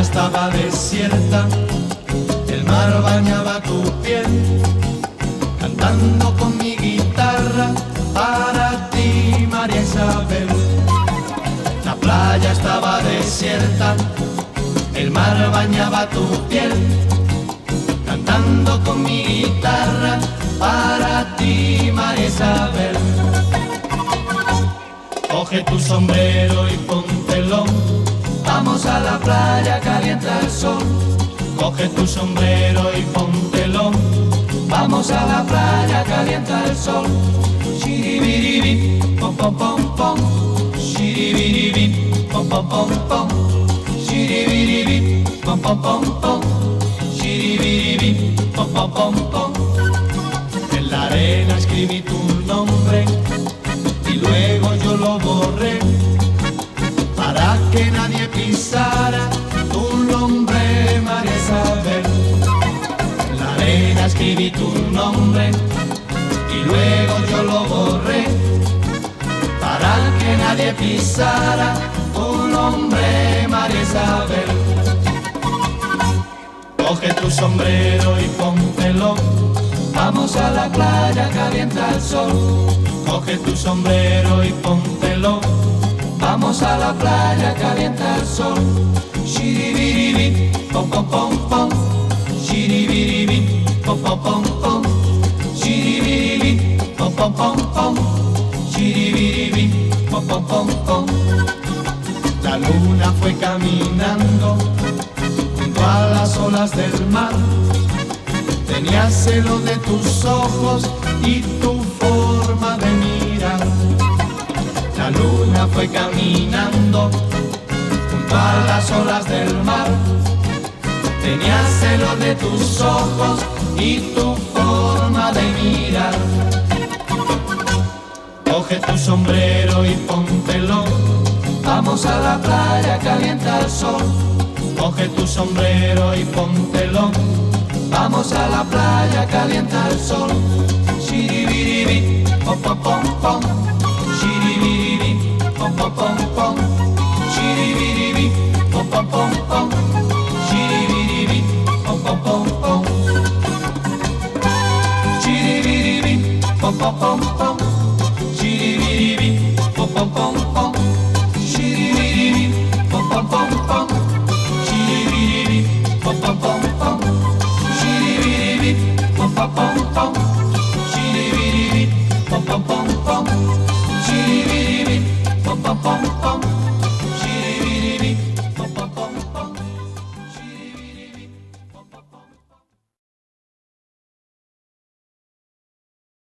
estaba desierta, el mar bañaba tu piel, cantando con mi guitarra para ti, María Isabel. La playa estaba desierta, el mar bañaba tu piel, cantando con mi guitarra para ti, María Isabel. Coge tu sombrero y póntelo Vamos a la playa, calienta el sol. Coge tu sombrero y póntelo. Vamos a la playa, calienta el sol. Shiribiribi, pom pom pom pom. Shiribiribi, pom pom pom pom. Shiribiribi, pom pom pom pom. Shiribiribi, pom pom pom pom. En la arena escribí tu nombre y luego yo lo borré para que nadie pisara tu nombre, María Isabel. La arena escribí tu nombre y luego yo lo borré para que nadie pisara tu nombre, María Isabel. Coge tu sombrero y póntelo, vamos a la playa, calienta el sol. Coge tu sombrero y póntelo Vamos a la playa, calienta el sol. Shiribiribi, pom pom pom pom. Shiribiribi, pom pom pom pom. Shiribiribi, pom pom pom pom. Shiribiribi, pom pom pom pom. La luna fue caminando junto a las olas del mar. Tenía celo de tus ojos y tu fue caminando junto a las olas del mar. Tenía celo de tus ojos y tu forma de mirar. Coge tu sombrero y póntelo. Vamos a la playa, calienta el sol. Coge tu sombrero y póntelo. Vamos a la playa, calienta el sol. Shiribiribi, pom pom pom pom. pom pom pom, chiribiribi, pom pom pom pom, chiribiribi, pom pom pom pom, chiribiribi, pom pom pom pom, chiribiribi, pom pom pom pom. home.